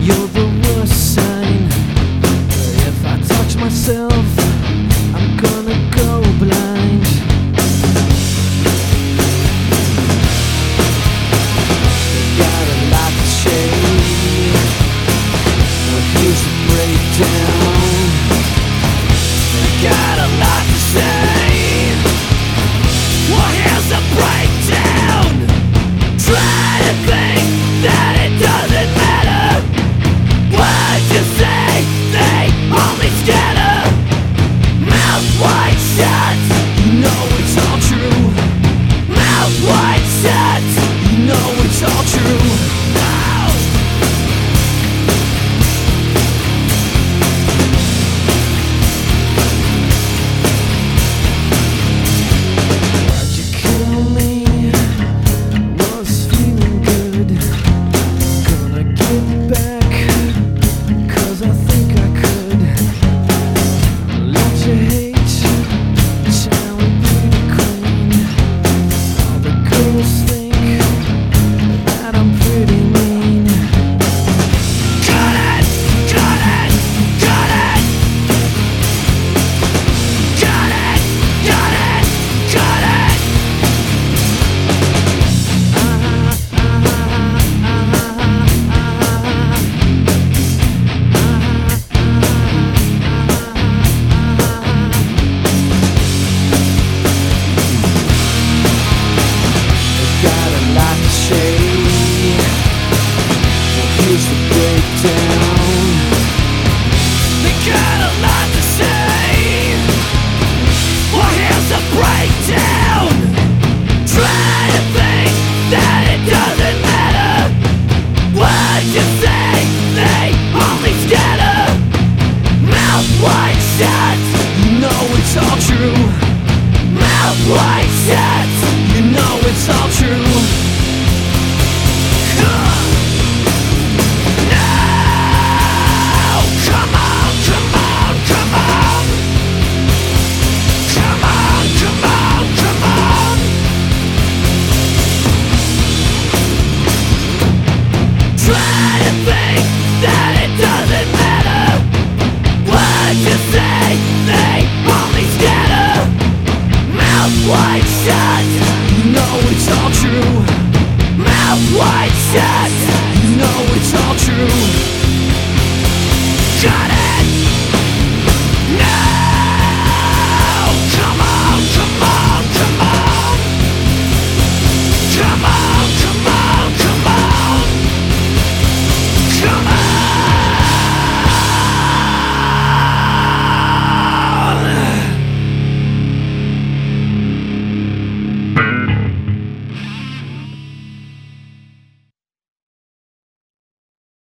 you're the worst sign. If I touch myself. your head. true. Mouth shut, you know it's all true. Mouth wide shut, you know it's all true. Shut